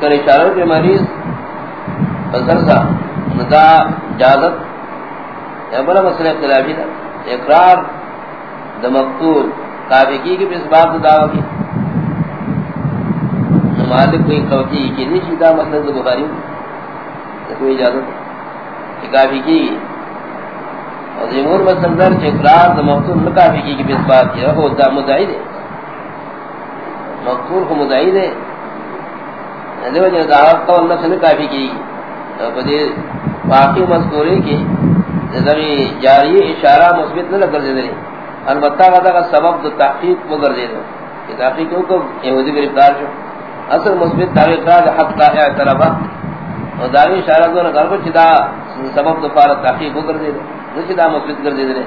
کر۔ اشارہ کے مریض سا۔ ندا جازت۔ یا بلا مسئلہ اختلافی دا اقرار دا مقتول۔ کافی کی بات دعوی کی۔ کوئی قوتی کی نہیں شیدہ مسئلہ دا بخاری کوئی اجازت کافی کی۔ اور جمہور مسلم چھ اقرار دا مقتول نکافی کی کہ بات کی۔ وہ دا مدعی دے۔ مقتول کو مدعی دے دیو جن دعوت قول نفس نکافی کی بدی باقی مذکوری کی زمین جاری اشارہ مثبت نہ کر دے البتہ غدا کا سبب تو تحقیق مگر دے دو کہ تحقیق کو کو یہودی گرفتار شو. اصل مثبت تحقیق کا حق کا اعتراف اور داوی اشارہ کو نہ کر کو چدا سبب تو فار تحقیق مگر دے دو چدا مثبت کر دے دے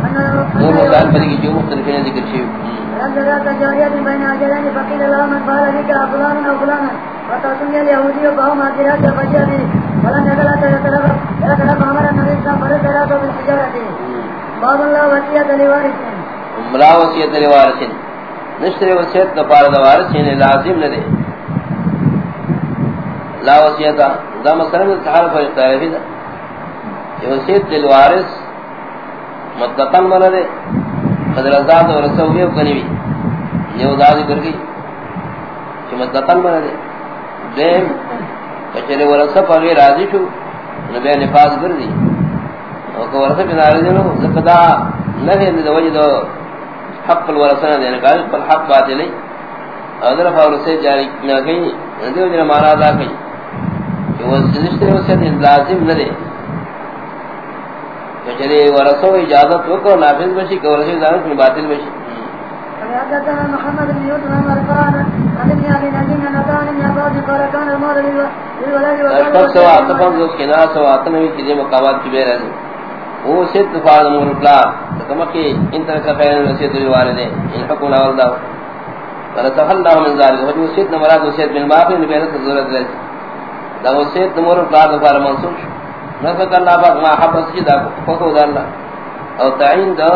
وہ مثال پر کی جو مختلف ہیں ذکر شیو۔ بین اجرین فقیل اللہ من فعل لك فلان او فلان فتاسم اليهودي وقوم اجرات فجاد فلن يغلط يترف يترف امر النبي صلى الله عليه وسلم بالحجارة باب الله وصية لوارث ملا وصیت لوارث نشتر وصیت کفار دوارث لازم نہ دے۔ لا وصیت دا مسئلہ میں تحال پر دا یہ وصیت مطلقاً منع دے قدر ازاد و رسولی و کنیوی نیو دا ذکر گئی چی مطلقاً منع دے۔ دیم، کچھلے ورسہ پر غیر راضی شو نبی نفاظ کردی اور کہ ورسہ پی نارضی نو زکتا نفی اندی دو وجہ دو حق الورسہ دینے یعنی کہا پر حق باتی لئی اور در فاورسے جاری نہ گئی ندی وجہ مانا دا کئی۔ کہ وہ نشتر وسیعت لازم نہ دے۔ کچھلے ورسہ اجازت وکر نافذ بشی کہ ورسہ اجازت میں باطل بشی۔ حدثنا محمد بن يوسف عن مرفان عن ابن ابي نجيم عن ابان بن عباس قال كان المال للولد وكان سوا اتفاق جو کنا سوا اتنوی چیزیں مقامات کی بے رہی وہ ست فاد مور اطلاع کما کہ ان طرح کا خیر وصیت الوالدین ان حکم والدہ قال تخلى من ذلك وجه ست مراد وصیت من باقی نے بہت ضرورت ہے دا وصیت مور اطلاع دوبارہ منسوخ نفق اللہ باق ما حبس جدا فقو دارنا او تعین دا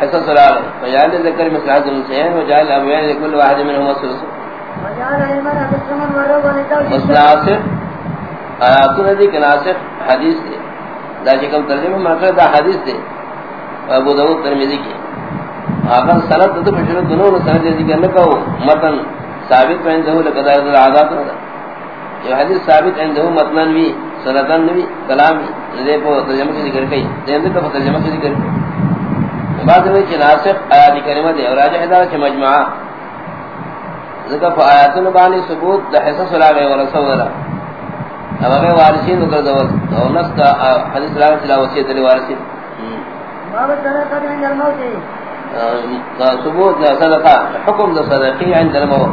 حصص العالم وجعل ذکر مثل حد المسیحین وجعل ابوین لكل واحد منهم وصلص مثل آصف آیاتو ندی کہ ناصف حدیث دے دا چکم ترجمہ مرکر دا حدیث دے ابو داود ترمیزی کی۔ آخر سنت تو پشنو دنوں سنت دے ذکر نکو متن ثابت پہندہو لکدار در عذاب ندا یہ حدیث ثابت عندہو متنن بھی سنتن بھی کلام دے پو ترجمہ کی ذکر کئی دے اندر تو ترجمہ کی ذکر کئی۔ بعد میں کہ ناسخ آیات کریمہ دے اور راجہ حدار چھ مجمعہ ذکر فا آیاتن بانی ثبوت دا حصص لاغے ورسول اللہ اب اگر وارثین ذکر دور اور نفس دا حدیث لاغے چلا وسیعت لی وارثین۔ ثبوت دا صدقہ حکم دا صدقی عند الموت۔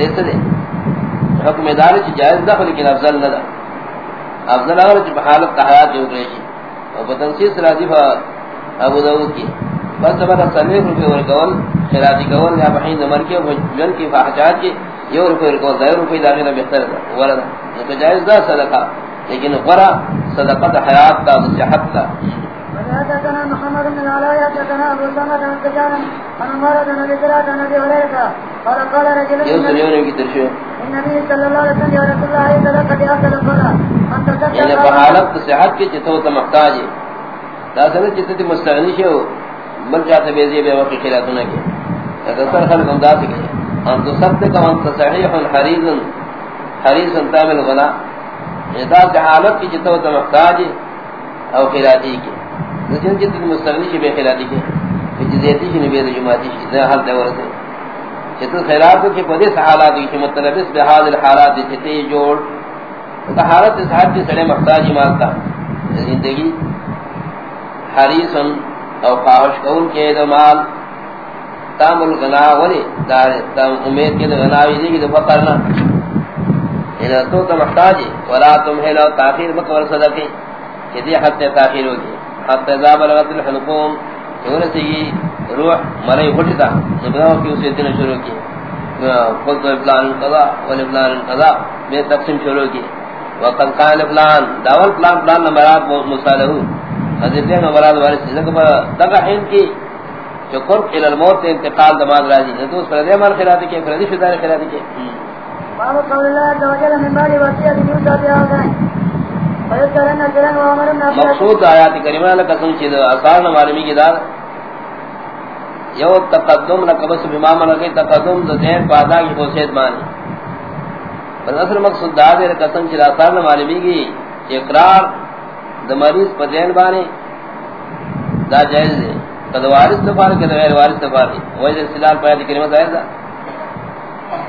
یہ دے۔ حکم داری چھ جائز دا لیکن افضل ندا افضل اگر چھ بحالت تحیات جو گریشی اور بتنسیس راضی فا ابو داود کی بس بڑا سمیع روپے ورکول خیراتی کول یا بحین دمر کے جن کی فاحشات کی یہ روپے ورکول دائر روپے داخلہ بہتر دا ورد تو جائز دا صدقہ لیکن غرا صدقہ حیات کا صحت کا حدثنا محمد بن العلاء حدثنا ابو سلمة بن سجان عن عمر بن ابي هريره قال قال رجل النبي یعنی بحالت صحت کی چتو تو محتاج ہے۔ داسن چتے مستغنی شو بل جاتے بے زی بے وقت خلاف نہ کہ اکثر خلق ہم داس کہ ان تو سب کا ان صحیح حریز حریز تامل غنا اذا حالت کی جتو تو محتاج او خلاتی کی۔ لیکن جتنے مستغنی شی بے خلاتی کی۔ کہ جیتی شی نبی جماعتی شی ذا حال دور سے جتو خلاف کی پدے حالات کی مطلب اس بہاد الحالات جتے جوڑ تو حالت صاحب کی سڑے محتاج ایمان مالتا زندگی یعنی حریصن او خواہش کون کے دمال تام الغنا ولی دار تام امید کے غناوی دی کہ فقرنا ان یعنی تو تو محتاج ولا تم ہے لو تاخیر مکور صدقے، کہ دی حد تاخیر ہوگی۔ حد ذا بلغت الحلقوم یونسی روح مرے پھٹتا نبراو کی اسے دن شروع کی قلت فلان القضاء ولفلان القضاء میں تقسیم شروع کی وقت قائل فلان. داول فلان فلان نمبرات مصالحو حضرت نے مراد وارث. سے دغه حین کی جو قرب الى الموت انتقال دماغ راضی ہے تو اس پر دے مال خیرات کے فردی شدہ خیرات کے باب قول اللہ عز وجل من بعد وصیت یوسف بیا مقصود آیات کریمہ اللہ قسم چیز اثار نمالمی کی دار یو تقدم لقبس بمام لگئی تقدم دو دین پادا کی خوصیت مانی بس اصل مقصود دا دیر قسم چیز اثار نمالمی کی اقرار دا مریض پا دین بانی دا جائز دے قد وارث دفار کے غیر وارث دفار دی وجہ سلال پایت کریمہ ظاہر دا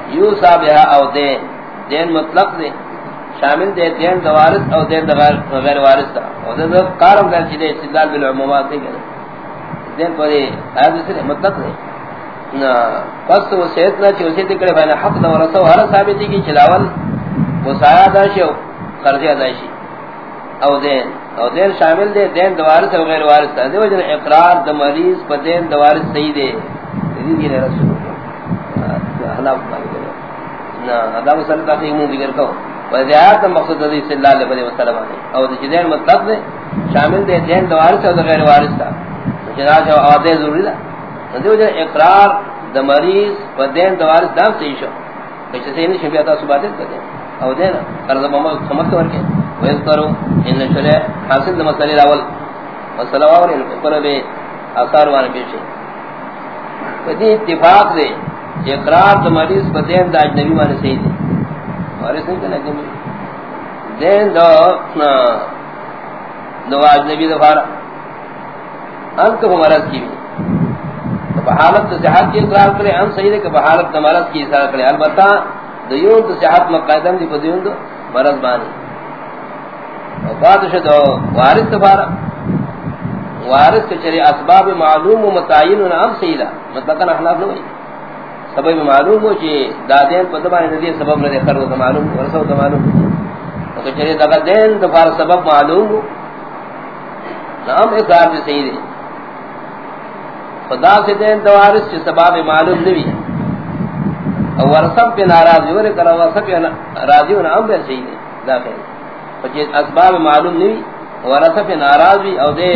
یو صاحبہ او دین. دین مطلق دے شامل دے دین دا وارث او دین دا غیر وارث دا. او دا کارم کر چلے جی، استدلال بالعمومات دے گئے دین پر آیت سے مطلق دے پس وہ سیت نہ چوسی دکڑے بھائی حق دا ورثہ ہر ثابتی کی، چلاول وہ سایہ داشی او قرضی داشی او دین او دین شامل دے، دین دوارث او غیر وارث دا. دے وجہ اقرار دا مریض پر دین دوارث صحیح دے. دیدی رسول اللہ. نا ادا مسئلہ تاکہ مو ذکر کرو. وزیات مقصد دی صلی اللہ علیہ وسلم او دین مطلب دے، شامل دے دین دوارث او غیر وارث دا. جنا جو عادے ضروری دا. دے وجہ اقرار دا مریض پر دین دوارث دا صحیح شو. کچھ سے نہیں شبیہ تا صبح دے او دینا قرض محمد سمجھ ورکے. ويذكروا ان شرع حاصل مسئلہ الاول مسئلہ اور ان پر بے اثار وانا پیشے ودی اتفاق دے، اقرار تو مریض پر دین دا اجنبی مانے صحیح دے. اور اس نے کہنا دین دا دو اجنبی دفارا انت کو مرض کی بھی بحالت صحت کی اقرار کرے، ہم صحیح دے کہ بحالت مرض کی اقرار کرے۔ البتہ دیون تو صحت مقایدن دی دیون تو مرض بانی۔ وفات شد وارث تفارا وارث کے چرے اسباب معلوم و متعین و نام سیدہ مطلقا اخلاف نہ ہوئی۔ سبب معلوم ہو چی دادین پر دبانے ندی سبب ندی خر و معلوم ورسو تو معلوم۔ تو چرے دقا دین دفار سبب معلوم ہو، نام اقرار بھی سیدہ خدا سے دین دوارث چی سبب معلوم نبی اور ورسب پہ ناراضی ورے کرا ورسب پہ راضی و نام بھی سیدہ داخل فجید اسباب معلوم نہیں ورثہ پہ ناراض بھی او دے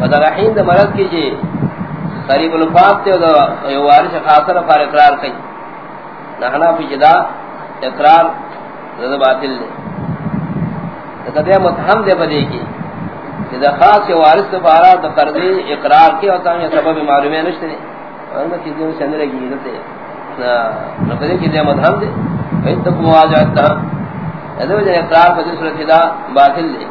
ودرحین دے مرض کیجیے جی، قریب الفاظ تے او وارث خاصر فار اقرار کئی۔ نحنا پی جدا اقرار زد باطل دے۔ تکدے متحم دے بدے کی۔ جدا خاص کے وارث فارا دا قرضی اقرار کی ہوتا ہے سبب معلومی نشتے دے۔ ورنہ چیزیں سے اندر گی دے نفدے کی دے متحم دے۔ فین تک مواجہت تہاں ادو جے اقرار پر صورت دا باطل ہے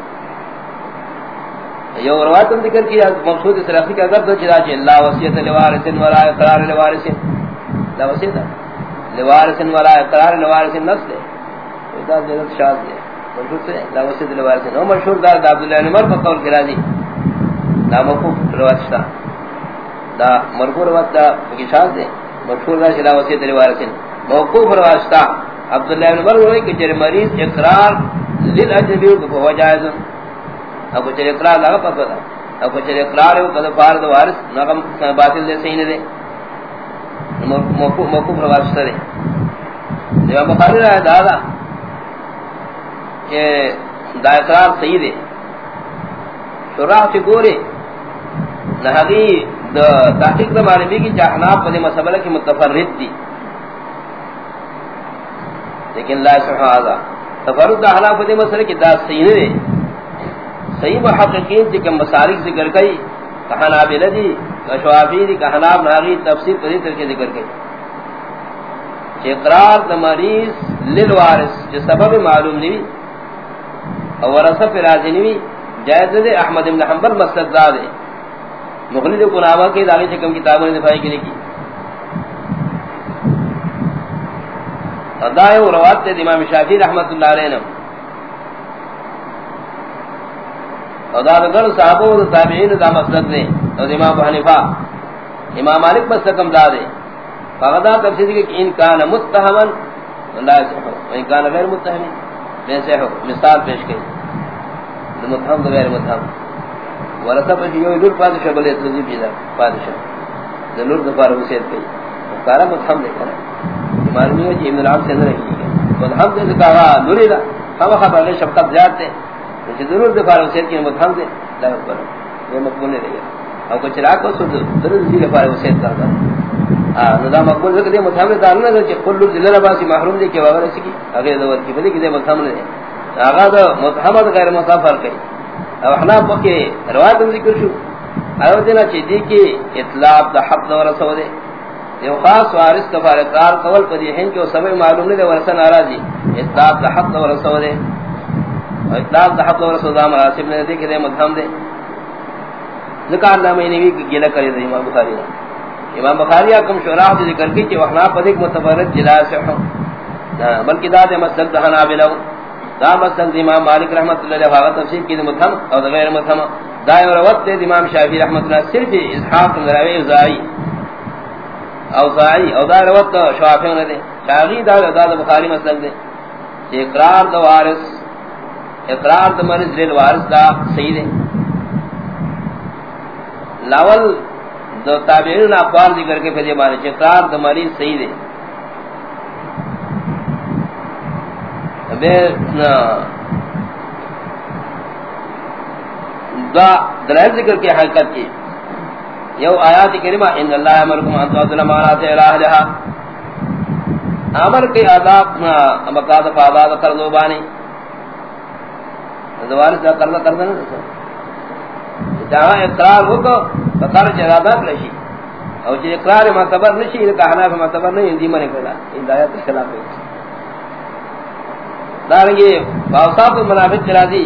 یہ روایت ہم ذکر کیا، مقصود اس رفیق کا اگر تو چلا چے لا وصیت لوارث ولا اقرار لوارث لا وصیت لوارث ولا اقرار لوارث نفس ہے دا ضرورت شاذ ہے مقصود سے لا وصیت لوارث نو مشہور دار عبد الله بن عمر پر قول کرا دی دا موقوف روایت تھا دا مرفوع روایت دا کی شاذ ہے مشہور دا لا وصیت لوارث موقوف روایت تھا عبداللہ بن عمر ہوئے کہ جرے اقرار لل اجنبی کو ہوا جائز اب چر اقرار لگا پتہ تھا اب چر اقرار او ہے کہ فرض وارث نغم باطل دے صحیح نہیں دے موقوف موقوف روایت ہے یہ بخاری ہے دادا کہ دا اقرار صحیح دے شراح سے گورے نہگی دا تحقیق دا معلومی کی جہناب پدے مسئلہ کی متفرد دی. لیکن لا صحا هذا تفرد احلا فدی مسئلہ کی دا صحیح نہیں صحیح محققین تھی کہ مسالک ذکر گئی کہنا بلدی کشوافی دی کہنا ناغی تفسیر پر پدی ترکی ذکر گئی اقرار دا مریض للوارث، جو سبب معلوم نہیں اور ورثہ پر راضی نہیں جائز دے احمد بن حنبل مسلک دا دے مغلد قنامہ کے داغی چکم کتابوں نے دفاعی کی لکھی۔ ادائے روات تے امام شافعی رحمۃ اللہ علیہ نے۔ ادا گل صحابہ و تابعین دا مسلک نے اور امام حنیفہ امام مالک بس مسلکم دا دے فغدا تفسیر کہ ان کان متہما لا صح ان کان غیر متہم میں سے مثال پیش کی متہم غیر متہم ورثہ پر یہ دور پادشاہ بلے تجیب جدا پادشاہ ضرور دفار وصیت کی کارا متہم لے کر مانوی ہے ابن العام سے اندر کی مدھم دے کہا نوری دا ہم خبر لے شفقت زیادہ تے ضرور دفار وصیت کی مدھم دے دا پر یہ مقبول نہیں رہی او کچھ راکو سود درد زیر پارے وسیعت کرتا نو دا مقبول ذکر دے متحمل دار نہ کہ کل ذلہ باسی محروم دے کہ وغیرہ سکی اگر دور کی بدی کہ دے، مقام نے آغا دا متحمد غیر مسافر کئی۔ او احنا پکے روایت ذکر شو۔ ایو دینا چی دی کی اطلاع دا حق دا ورسو دے۔ یو خاص وارث کفارتار قول پر یہ ہیں کہ وہ سمجھ معلوم نہیں دے ورسن آرازی اطلاع دا حق دا ورسو دے۔ اطلاع دا حق دا ورسو دا مراسب نے دے کہ دے مدھم دے ذکر اللہ میں نبی کی گلہ کرے دے امام بخاری. نے امام بخاری اکم شراح دے ذکر کی کہ وحنا پدک متفرد جلا سحو بلکہ دا دے مسلک دا حنابلہ دا مسلک امام مالک رحمت اللہ علیہ وآلہ تفسیر کی دے مدھم اور دا غیر مدھم دا روت دے امام شافعی رحمت اللہ صرف اسحاق مراوی زائی. او زائی، او دا روت شافعی نے دے شافعی دا دا بخاری مسلک دے اقرار دا وارث اقرار دا مرض لیل وارث دا صحیح دے لاول دو تابعین اقوال ذکر کے پھر مانے اقرار دا مریض صحیح دے بے دا دلائل ذکر کی حقیقت کی یو آیات کریمہ ان اللہ امرکم ان تعدل مانات الہ لہا امر کی عذاب مقاد فاداد کردو بانی دوار سے کرنا کرنا نہیں جہاں اقرار ہو تو فقر جرادات لشی او جو اقرار معتبر نشی انکا حناف معتبر نہیں اندی منی کرنا ان آیات خلاف ہے دارنگی باوصاف المنافق چرازی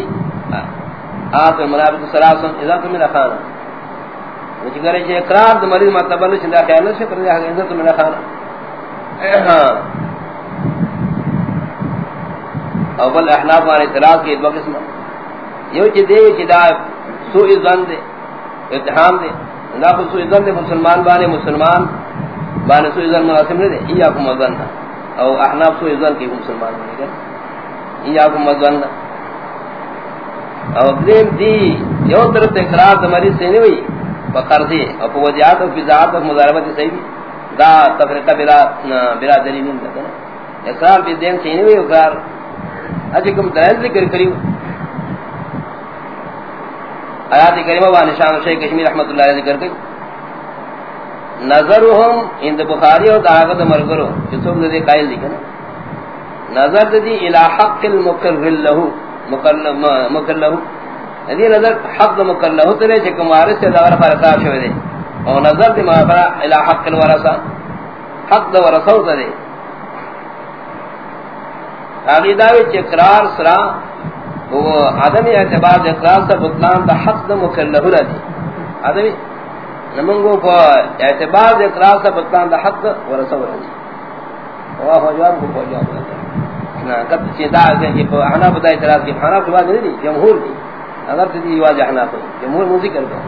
آت المنافق سلاسن اذا تو میرا خانا وچ کرے چھے اقرار تو مریض معتبر نشی دا خیال نشی کرنے آگے اذا تو میرا خانا اول احناف آنے اعتراض کی دو قسم یو چی دے چی دا سوء ظن دے، اتحام دے۔ نا کو سوء ظن دے، مسلمان بانے مسلمان، بانے سوء ظن مناسب نہیں دے۔ ایاکم ظن او احناف سوء ظن کی مسلمان بانے گا ایاکم ظن او دیم دی، یو طرف اقرار دا مریض سے نہیں ہوئی فقرضی او پو وجہات او فضاعت او مضاربت صحیح بھی۔ دا تفرقہ بلا بلا دلیل نہیں لگا۔ اقرار بھی دین سے نہیں ہوئی اقرار۔ اجی کم دلیل ذکر کریو۔ آیات کریمہ و نشان شیخ کشمیر رحمت اللہ علیہ ذکر کی نظرهم اند بخاری و دعاقت مرگرو جسوک دے قائل دی کنا نظر دی الى حق المقرر لہو، مقرر لہو۔ دی نظر حق مقرر لہو تلے چکم وارث سے دور فرقاب شوئے دے۔ اور نظر دی مغفرہ الى حق الورسا حق دا ورسو دے۔ آگی داوی چکرار سرا وہ عدم اعتبار اقرار سے بطلان دا حق دا مکلہ رہی عدمی نمنگو پا اعتبار اقرار سے بطلان دا حق ورسو رہی وہ ہو جی۔ جواب کو ہو جواب نا، کب چیتا ہے کہ حنا بتا اعتراض کی حنا کی بات نہیں دی، جمہور کی اگر تھی واج حنا تو جمہور موزی کر دو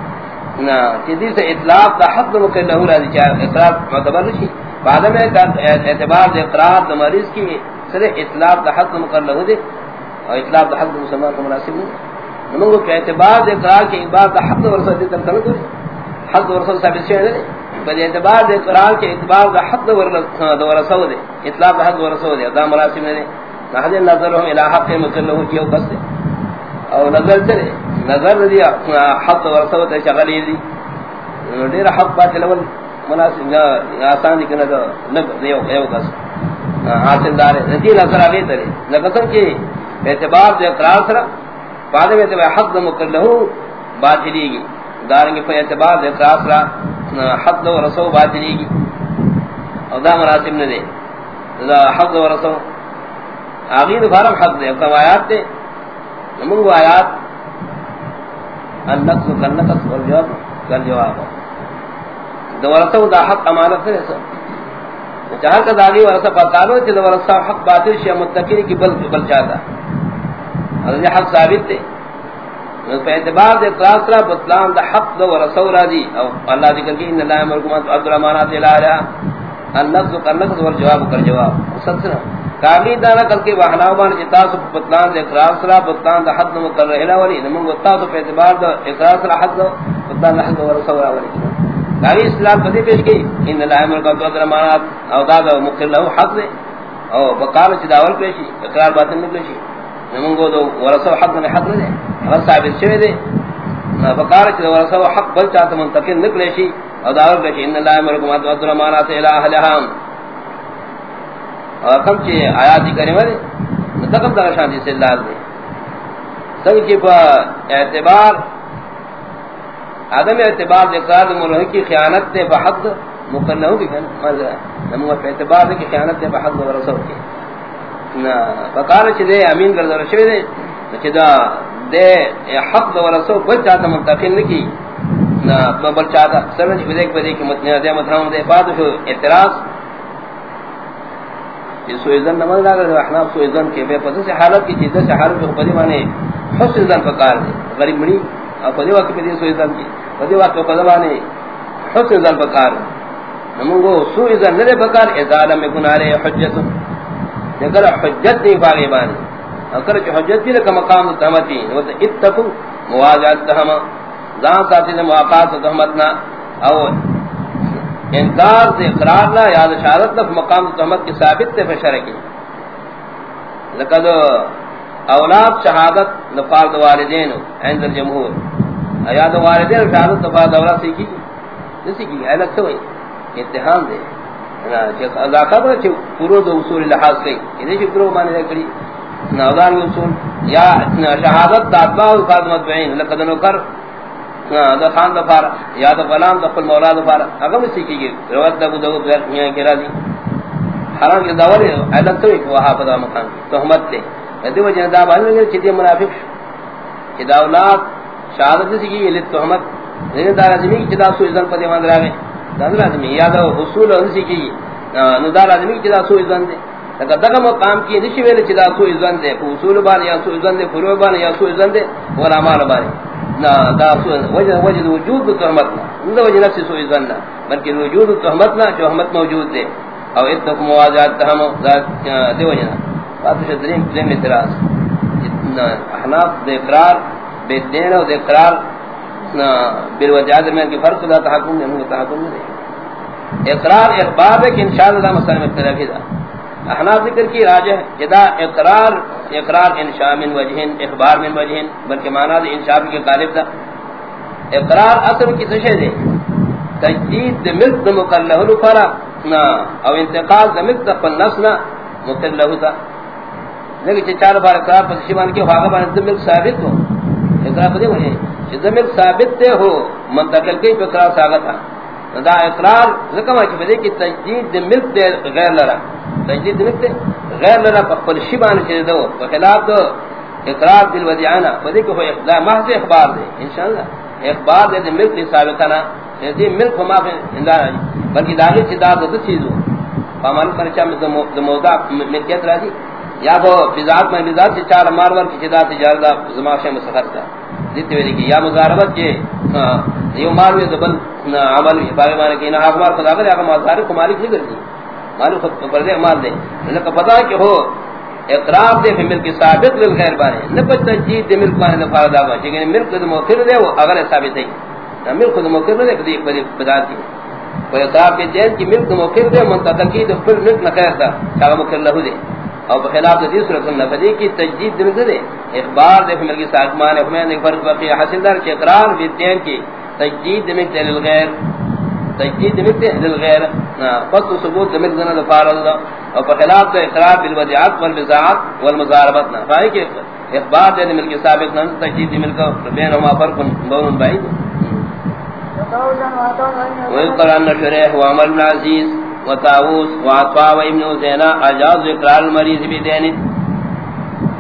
نا چیزی سے اطلاق دا حق دا مکلہ رہی جی، چاہے اقرار معتبر نہیں بعد میں اعتبار اقرار دا مریض کی، سرے اطلاق دا حق دا مکلہ دے۔ اور اطلاع دا حق مسلمان کو مناسب نہیں. نمانگو کہ اعتبار دے قرار کے اعتبار دا حق ورسل دے تر کرے حق ورسل ثابت شئے دے. بل اعتبار دے قرار کے اعتبار دا حق ورسل دے. اطلاع دا حق ورسل دے. دا مناسب نہیں دے. نحن نظرهم الى حق مکلہو کیو قصد اور نظر چلے. نظر دی حق ورسل دے شغلی دی. دیر حق بات لول مناسب آسان دی کنگا نب دیو قصد حاصل دارے ندی نظر آگئی ترے لکسن کی اعتبار دے اقرار سرا، بعد میں اعتبار حق دے مکر لہو باطلی گی۔ دارنگی پر اعتبار دے اقرار سرا، حق دے ورسو باطلی گی۔ اور دا مراسم نے دے۔ دا حق دے ورسو آغید فارم حق دے اکتب آیات دے۔ نمونگو آیات۔ النقص کالنقص والجواب کالجواب دا ورسو دا حق امانت دے سر چاہر کا داغی ورسا پتالو چھ ورسا حق باطل شیع متقین کی بل بل چاہتا۔ حضرت حق ثابت دے۔ پہ اعتبار دے قرآن بطلان دا حق دا ورسا ورادی او اللہ ذکر کی، ان اللہ مرکمان عبد الرحمانات الہ۔ رہا النقض و قرنقض ور جواب کر جواب۔ سب سنا کاغی دانا کل کے وحناوان جتاس بطلان دے قرآن سرا بطلان دا حق دا مقرر الہ ولی۔ نمون وطاس پہ اعتبار دا اقرار سرا حق دا بطلان دا حق دا ورسا ورادی داغی اسلام پتی پیش گئی ان اللہ مرکات و درمانات او دادا مقر لہو حق دے۔ او بقال چی داول پیشی اقرار باطن نکلشی نمونگو دو ورسو حق دے حق دے اگر ثابت شوئے دے۔ فقار چ ورثہ حق بل چاہتا منتقل نکلے شی اور دعوت کہ ان اللہ مرکم ادو درمانا سے الہ اہلہم۔ اور کم چ آیات کریمہ دے متقم دا شان سے اللہ دے۔ سن کی پا اعتبار عدم اعتبار دے اقرار مرہ کی خیانت تے بحق مقرنہ ہوگی کن ماذا نمو اعتبار دے کی خیانت تے بحق ورثہ کی۔ فقار چ دے امین کر در شوی دے چدا دے حق دو رسو بل چاہتا منتقل نکی نا بل چاہتا سرنج بدیک بدیک متنیا دے مطرحوں دے بعد شو، اعتراض. یہ سوئزن نماز لاغر دے احناف سوئزن کے بے پتہ سے حالت کی چیزیں سے حالت کے خبری مانے حسن زن پکار دے غریب مڑی اور پدی وقت پہ دے سوئزن کی پدی وقت پہ مانے حسن زن پکار دے نمونگو سوئزن ندے پکار ازالم کنارے حجت نگر حجت نہیں باغی بانی. اگر کہ حجت بھی لکا مقام تہمتی نوتا اتقو مواجعات تہما زان ساتھی نے مواقعات تہمتنا او انکار سے اقرارنا یاد شہادت لف مقام تہمت کی ثابت تے فشرکی لکا دو اولاد شہادت لفارد والدین عند الجمہور. یاد والدین شہادت لفارد اولاد سیکھی. جسی کی؟ اے لگتا ہوئی اتحام دے ذاکر چھے پورو دو اصول لحاظ کئی انہیں چھے پورو مانے لکڑی نوزان اصول یا شہادت داتباہ وفاد مدبعین لقد نکر دا خان دا دفار یا دا غلام دا قل مولا دا دفار اگر میں سیکھی گئی روایت دا دو غیر میاں کی راضی حرام کے دوری علت تو ایک وہاں پدا مکان تحمت تے دی وجہ دا بانی لگے چھتی منافق شو. اولاد شہادت سیکھی گئی لت تحمت لیکن دا لازمی کی چدا سو ازن پدی ماندر آگئے دا لازمی یا دا حصول سیکھی گئی نو دا لازمی کی چدا سو ازن دے لکہ دغه مقام کی نشی ویل چې دا سو اذن دے اصول بان یا سو اذن دے فروع بان یا سو اذن دے ولا مال بان نا دا سو وجہ وجہ وجود تہمت نہ وجہ نفس سو اذن نہ بلکہ وجود تہمت نہ جو احمد موجود دے او اتق موازات تہم ذات دے وجہ بات سے دریم دریم اعتراض. اتنا احناف دے اقرار بے دین او دے اقرار نہ بالوجہ درمیان کی فرق دا تحکم نہیں ہوتا تحکم نہیں۔ اقرار اخبار ہے کہ انشاءاللہ مسئلہ میں اختلاف ہے۔ احناف ذکر کی راجہ ہے جدا اقرار اقرار انشاء من وجہن، اخبار من وجہن، بلکہ معنی دے انشاء کے قالب دا۔ اقرار اصل کی تشے دے تجدید دے ملک دے مقلہ لفرا۔ او انتقال دے ملک دے فالنسنا مقلہ تا لیکن چار بار اقرار پر شیوان کے خواقہ بارے دے ملک ثابت ہو۔ اقرار پر دے وجہ چھ دے ملک ثابت دے ہو منتقل کئی پر اقرار ساگت دا اقرار ذکر ہے کہ کی تجدید دے ملک دے غیر لرا تجدید ملک دے غیر لرا پر شبان چھ دو خلاف دو اقرار دل ودیانا بدی کو اخلاف محض اخبار دے انشاءاللہ اخبار دے دے ملک دی ثابتنا دے ملک ما ہے اندار آجی بلکہ داغی چھ دا دو چیز ہو فامان پر چا میں دو موضوع ملکیت راضی یا وہ فضات میں فضات سے چار مارور کی جدا تجارت زماخ مسخر کا دیتے ہوئے کہ یا مزاربت کے یہ مال میں دبل عمل باغ مال کے نہ اخبار خدا کرے اگر مال کو مالک نہیں کرتی مالک خود پر دے، مال دے. نے کو پتہ کہ ہو اقرار دے مل کے ثابت للغیر بانے. نہ پتہ تجدید دے ملک بانے نہ فائدہ ہوا کہ ملک کو مؤخر دے، وہ اگر ثابت ہے. نہ ملک کو مؤخر دے کدی بڑی بدا دی کوئی اقرار کے جن کی ملک مؤخر دے منتقی دے پھر ملک نہ خیر تھا کہ مؤخر لہو دے. اور بخلاف حدیث رسول اللہ فدی کی تجدید دے دے اخبار دے مل کے سامان میں نے فرق واقع حاصل دار کے اقرار بھی کی تجدید دمک تیل الغیر تجدید دمک تیل الغیر فصل ثبوت دمک زنہ دفار اللہ اور بخلاف تو اقرار بالودعات والبزاعات والمزاربت. فاہی کہ اخبار دے ملک سابق نہ تجدید ملک بینہما فرق بون بعید. ويذكر أن شريح وعمر بن عزيز وطاووس وعطفا وابن زينا اجاز اقرار المريض بدين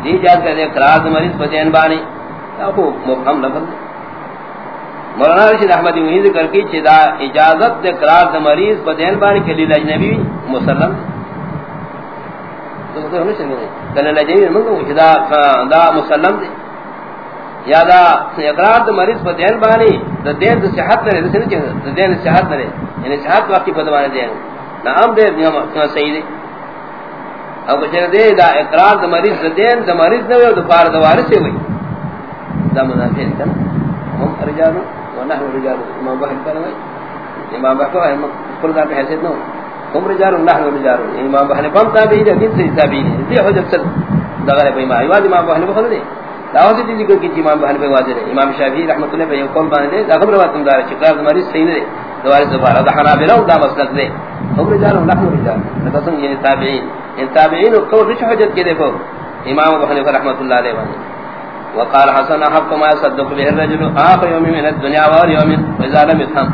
دی جاز کر اقرار المریض المريض بدين بانی۔ اخو مفہم لفظ۔ مولانا رشید احمدی وہی ذکر کی چدا اجازت دے قرار دے مریض بدین بانی کے لیے اجنبی مسلم۔ تو تو ہمیں سمجھے کل اجنبی منگو چدا دا مسلم دے۔ یا دا اقرار دے مریض بدین بانی، دا دین دے صحت نہ رہے دا دین صحت نہ رہے یعنی صحت واقعی بدوانے دین۔ نام دے صحیح دے؟ اب بچے دے، دا اقرار، دا مریض، دا دین، دا مریض نہ ہوئے، دا پار دوارے سے ہوئی۔ دا منافع کنا ہم رجالوں ونحن رجال امام بحر فرمائے امام بحر ہے کل ذات حیثیت نو ہم رجال نحن رجال امام بحر فهم تابعی دے دین سے تابعی دے حجت صد دا دغرے بے ما ایواد امام بحر بخل دے۔ دعوت دی ذکر کی، امام بہن پہ واضح ہے امام شافعی رحمۃ اللہ علیہ قول باندے دا خبر واتم دار چکار تمہاری صحیح نہیں دوارے سفارہ دا حنابلہ، دا مسلک دے۔ خبر جانو نحن رجال. قسم یہ یعنی تابعین. ان تابعین قول رچ حجت کے دیکھو. امام ابو حنیفہ رحمۃ اللہ علیہ وآلہ وقال حسن حق ما صدق به الرجل اخر يوم من الدنيا اور يوم اذا لم يفهم.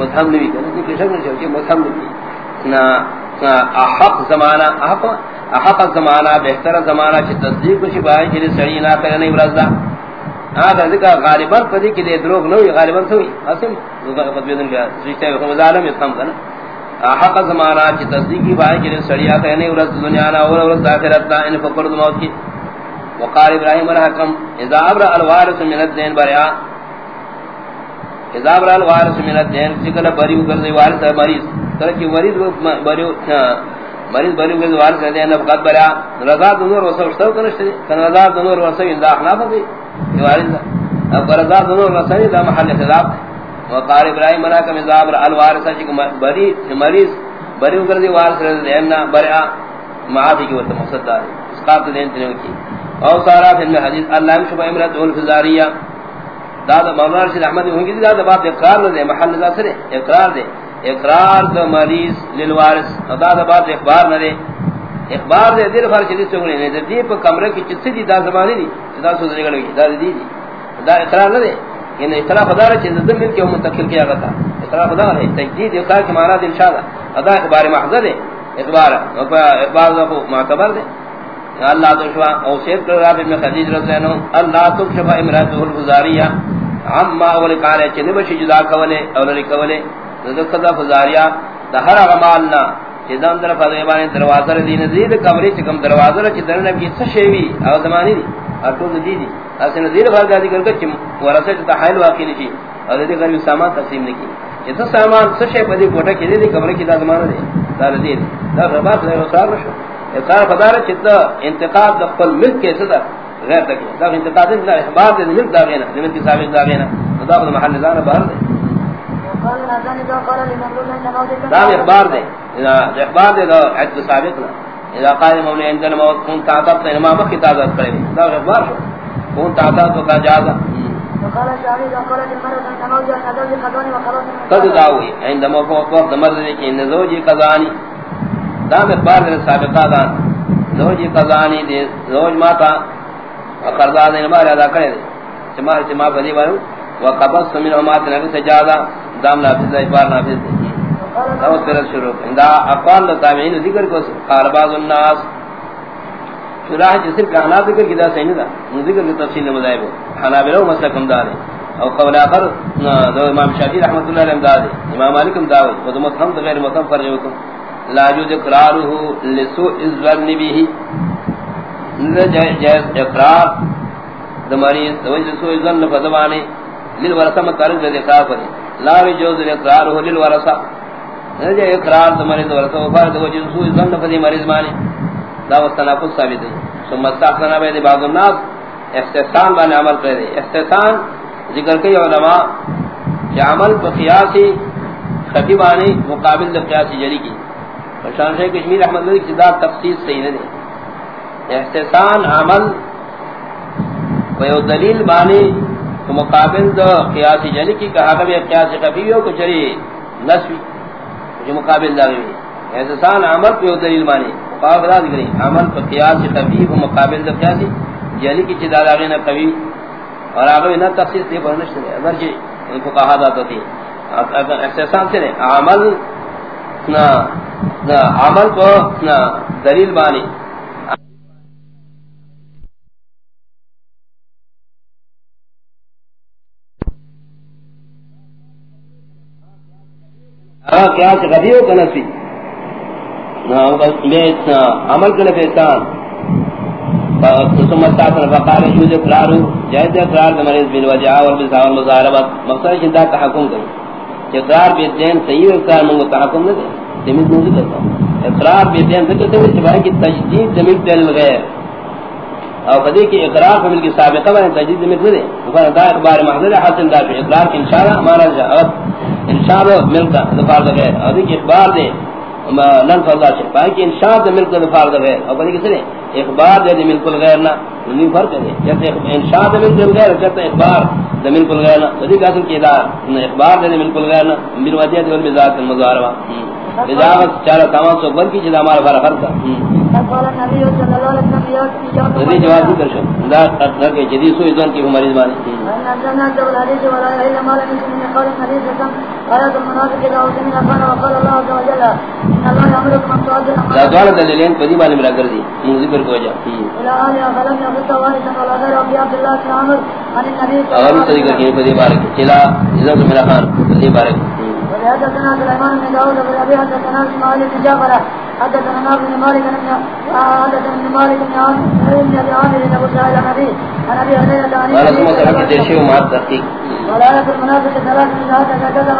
متهم نبی کہ کسی نے کہ متهم نبی نا احق زمانہ، احق احق زمانہ، بہتر زمانہ چ تصدیق کو شبائے کہ سڑی نہ کرے نہیں برزا ہاں ذکر غالبا پدی کے لیے دروغ نہ ہوئی غالبا تو اسم قدوین کا رشتہ کو ظالم اتم کنا احق زمانہ چ تصدیق کی بائے کہ سڑی نہ کرے نہیں برز دنیا نہ اور اور آخرت نہ ان فقر موت کی۔ وقال ابراہیم الحکم، اذا ابر الوارث من الدين بریا اذا ابر الوارث من الدين ذکر بریو کر دی وارث مریض۔ تر کی مریض بریو ہاں، مریض بری کے دوار سے دے نفقت برا رضا دنور وسو، سو کنشتے کن رضا دنور وسو اندا اخلاف دی دیوار اب رضا دنور وسو دا محل خلاف وقال ابراہیم منا کہ مزاب الوارث کی بری، مریض، بری کر دی وارث دے نہ برا معافی کی وت مقصد دار اس کا تو دین تنو کی۔ او سارا فی الحدیث اللہ شبہ امرت الفزاریہ دادا مولانا رشید احمد ہوں گی دادا بات اقرار دے، محل ذا سرے اقرار دے۔ اقرار دا مریض للوارث ادا دا بات اخبار نہ دے۔ اخبار دے، دل فار چلی سنگنے نے دی پہ کمرے کی چت دی دا زمانے دی دا سو دے گڑی دا دی دی۔ دا اقرار نہ دے۔ یعنی اقرار خدا رہا چیز دم کے منتقل کیا گا تھا اقرار خدا ہے تجدید اقرار کی معنی دل شاہ ادا اخبار محضر ہے اخبار اخبار دا معتبر دے اللہ تو شوا او کر رہا ابن خدیج رضی اللہ عنہ اللہ تو شفا امرأته الغزاریہ عما اول کارے چنی بشی جدا کولے اولی کولے ذکر فزاریا دہر غمالنا چیزان در فضیبان دروازہ دین زید کمری چکم دروازہ چی در نبی سشیوی او زمانی دی ارطول دی دی اسی نزید فرق آدھی کرکر چی ورسے چی تحائل واقعی نشی اور دی غریب سامان تقسیم نکی چیتا سامان سشی پا دی کوٹا کی دی کمری کی دا زمانہ دی دار دی دا غربات دی رسال رشو اقرار فدارت چیتا انتقاد دا قل ملک کے صدر غیر تکی دا انتقاد دا احباب دی ملک دا غینا زمین کی سابق دا غینا دا محل نظام باہر دی. دام اخبار دے اخبار دے دو عد سابق نا اذا قال مولی عندنا موت کون تعداد سے انما مخی تعداد کرے دا اخبار کون تعداد تو کا جازا۔ قد داوی عندما فوق وقت دے کہ ان زوجی قضانی دام اخبار دے سابقہ دان زوجی قضانی دے زوج ماتا قرضا دے نمار ادا کرے چمار چمار بدی بارو۔ وقبضت من امات نبی سجادہ دام نافذ ہے بار نافذ ہے تو پھر شروع اندا اقوال تابعین ذکر کو قال بعض الناس. شرح جسر کہنا ذکر کی کدا صحیح تھا ذکر کی تفصیل مذاہب حنابلہ مسلک ہم دار او قول اخر دو امام شافعی رحمۃ اللہ علیہ دار امام مالک ہم دار و متهم غیر متهم فرج کو لا يجوز اقراره لسوء الظن به. جائز اقرار. دماری توجہ سوء الظن فدوانے للورثہ متعلق دے اقرار پر لا يجوز الاقرار للورثہ نجے اقرار تمہارے ورثہ وفات ہو جس سوء ظن فدی مریض مانے دا تناقض ثابت ہے ثم استحسن بین بعض الناس استحسان بان عمل کرے استحسان ذکر کئی علماء کہ عمل بقیاسی خفی بانی مقابل قیاسی جری کی شان شیخ کشمیر احمد اللہ کی دا تفصیل صحیح نہیں احتسان عمل و دلیل بانی مقابل دو قیاسی جلی کی کہا کہ قیاسی خفیو کو چری نسوی جو مقابل داوی احسان عمل پہ دلیل مانی مقابلہ دا عمل پر قیاس خفی و مقابل دو قیاسی. یعنی کی چیز آگے نہ قوی. اور آگے نہ تخصیص دے پرنشت دے. اگر جی ان کو کہا جاتا تھی احسان سے نے عمل نہ عمل کو نہ دلیل مانی بانی کیا غدی ہو کنسی ہاں، ہاں، عمل کرنے پیسان ثم تاثر فقال يجوز اقرار جائز اقرار بمریض بالوجع والبسا والمضاربت مقصد شدہ تحکم کریں اقرار بیدین صحیح اقرار منگو تحکم نہ دیں تمیز نہیں کرتا اقرار بیدین ذکر تمیز چبائے کی تجدید زمین دل غیر اور قدی کی اقرار فمل کی سابقہ بنے تجدید زمین نہ دیں فقال دا اقبار محضر حاصل دا اقرار کی انشاءاللہ ہمارا مانا جاءت انشاءاللہ ملتا دفار دے غیر اور دیکھ اخبار دے لن فضا چھ پائے کہ انشاء دے ملک دے فرض اور بنی کس نے؟ اخبار دے ملک غیر نہ نہیں فرق ہے۔ جب انشاء دے ملک الغیر جب اخبار دے ملک الغیر نہ ودی قسم کی دا اخبار دے ملک الغیر نہ من وجہ دے مزاج المضاربہ۔ اجازت چارہ تمام سو بن کی جدا ہمارا فرق کرتا قال النبي صلى الله عليه وسلم ودی جواب دی کرشو دا اثر کے جدی سو اذن کی مریض بانی ان جنہ جبل دلیلین پدی بانی ملا کر دی ان ذکر کو جا الى اهل فلم اور طریقہ کی پدی بارک چلا، عزت میرا خان پدی بارک وحدثنا سليمان بن داود بن ابي حدثنا اسماعيل بن جعفر حدثنا نافع بن مالك بن حدثنا ابن مالك بن عامر بن ابي عامر بن ابو سعيد النبي عن ابي هريره عن قال صلى الله سرحة عليه تشيء وسلم ومعاد تحقیق ولا يكن المنافق ثلاث من هذا كذا